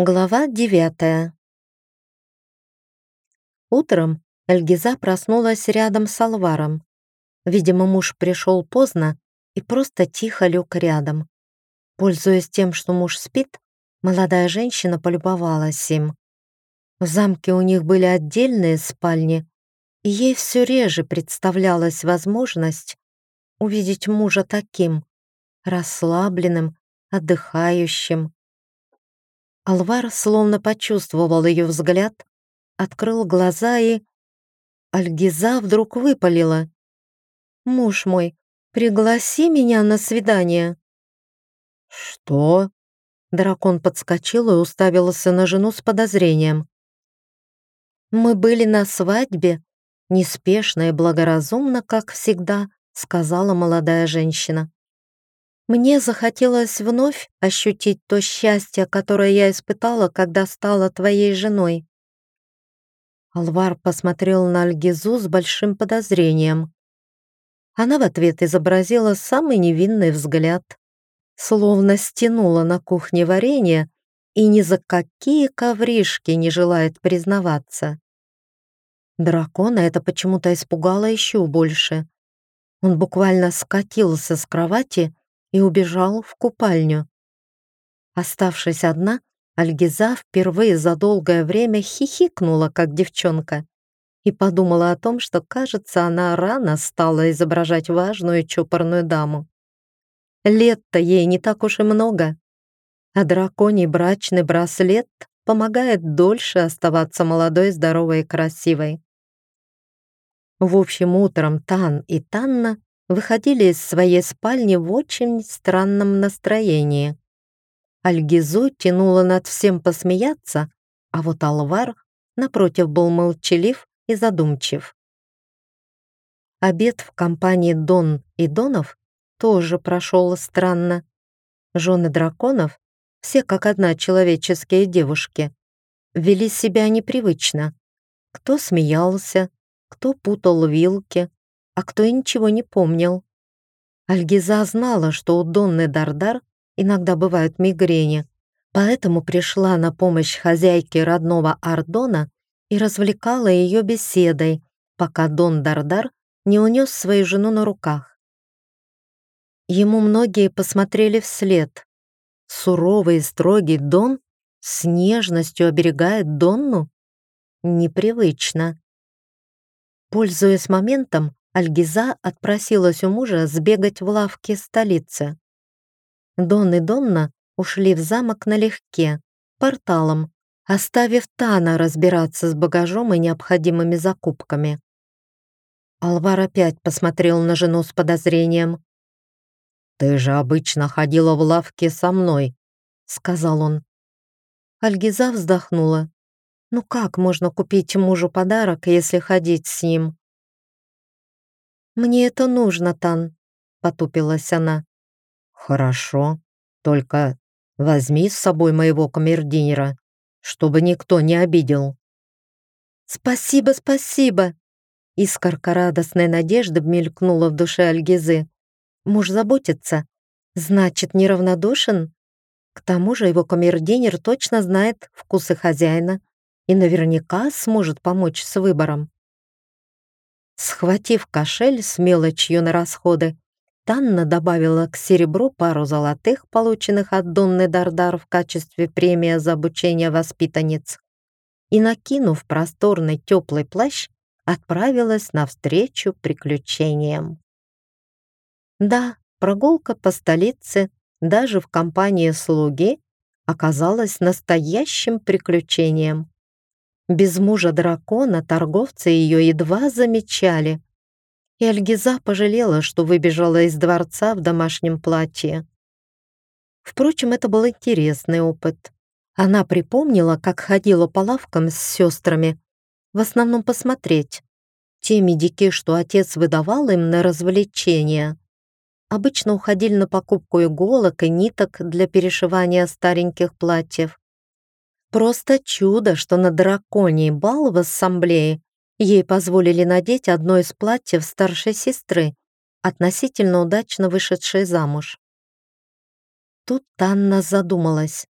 Глава девятая. Утром Эльгиза проснулась рядом с Алваром. Видимо, муж пришел поздно и просто тихо лег рядом. Пользуясь тем, что муж спит, молодая женщина полюбовалась им. В замке у них были отдельные спальни, и ей все реже представлялась возможность увидеть мужа таким, расслабленным, отдыхающим, Алвар словно почувствовал ее взгляд, открыл глаза и... Альгиза вдруг выпалила. «Муж мой, пригласи меня на свидание». «Что?» Дракон подскочил и уставился на жену с подозрением. «Мы были на свадьбе, неспешно и благоразумно, как всегда», сказала молодая женщина. Мне захотелось вновь ощутить то счастье, которое я испытала, когда стала твоей женой. Алвар посмотрел на Альгизу с большим подозрением. Она в ответ изобразила самый невинный взгляд, словно стянула на кухне варенье и ни за какие ковришки не желает признаваться. Дракона это почему-то испугало еще больше. Он буквально скатился с кровати и убежал в купальню. Оставшись одна, Альгиза впервые за долгое время хихикнула, как девчонка, и подумала о том, что, кажется, она рано стала изображать важную чопорную даму. Лет-то ей не так уж и много, а драконий брачный браслет помогает дольше оставаться молодой, здоровой и красивой. В общем, утром Тан и Танна выходили из своей спальни в очень странном настроении. Альгизу тянула над всем посмеяться, а вот Алвар, напротив, был молчалив и задумчив. Обед в компании Дон и Донов тоже прошел странно. Жены драконов, все как одна человеческие девушки, вели себя непривычно. Кто смеялся, кто путал вилки, а кто и ничего не помнил. Альгиза знала, что у Донны Дардар иногда бывают мигрени, поэтому пришла на помощь хозяйке родного Ардона и развлекала ее беседой, пока Дон Дардар не унес свою жену на руках. Ему многие посмотрели вслед. Суровый и строгий Дон с нежностью оберегает Донну? Непривычно. Пользуясь моментом, Альгиза отпросилась у мужа сбегать в лавки столицы. Дон и Донна ушли в замок налегке, порталом, оставив Тана разбираться с багажом и необходимыми закупками. Алвар опять посмотрел на жену с подозрением. «Ты же обычно ходила в лавке со мной», — сказал он. Альгиза вздохнула. «Ну как можно купить мужу подарок, если ходить с ним?» «Мне это нужно, Тан», — потупилась она. «Хорошо, только возьми с собой моего камердинера, чтобы никто не обидел». «Спасибо, спасибо!» Искорка радостной надежды мелькнула в душе Альгизы. «Муж заботится, значит, неравнодушен? К тому же его камердинер точно знает вкусы хозяина и наверняка сможет помочь с выбором». Схватив кошель с мелочью на расходы, Танна добавила к серебру пару золотых, полученных от Донны Дардар в качестве премии за обучение воспитанниц, и, накинув просторный теплый плащ, отправилась навстречу приключениям. Да, прогулка по столице, даже в компании слуги, оказалась настоящим приключением. Без мужа дракона торговцы ее едва замечали. И Альгиза пожалела, что выбежала из дворца в домашнем платье. Впрочем, это был интересный опыт. Она припомнила, как ходила по лавкам с сестрами, в основном посмотреть. Те медики, что отец выдавал им на развлечения, обычно уходили на покупку иголок и ниток для перешивания стареньких платьев. Просто чудо, что на драконий бал в ассамблее ей позволили надеть одно из платьев старшей сестры, относительно удачно вышедшей замуж. Тут Анна задумалась.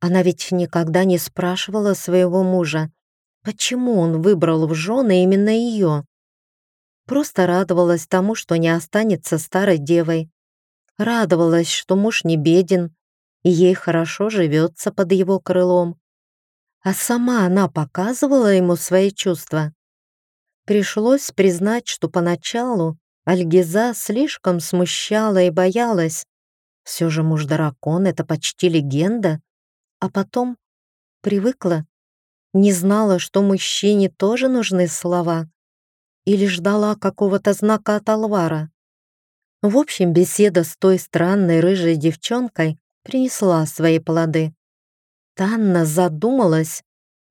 Она ведь никогда не спрашивала своего мужа, почему он выбрал в жены именно ее. Просто радовалась тому, что не останется старой девой. Радовалась, что муж не беден, и ей хорошо живется под его крылом. А сама она показывала ему свои чувства. Пришлось признать, что поначалу Альгиза слишком смущала и боялась. Все же муж-дракон — это почти легенда. А потом привыкла, не знала, что мужчине тоже нужны слова. Или ждала какого-то знака от Алвара. В общем, беседа с той странной рыжей девчонкой принесла свои плоды. Танна задумалась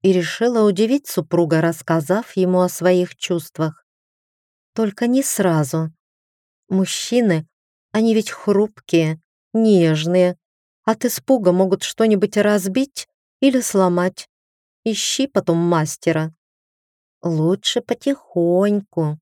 и решила удивить супруга, рассказав ему о своих чувствах. Только не сразу. Мужчины, они ведь хрупкие, нежные, от испуга могут что-нибудь разбить или сломать. Ищи потом мастера. Лучше потихоньку.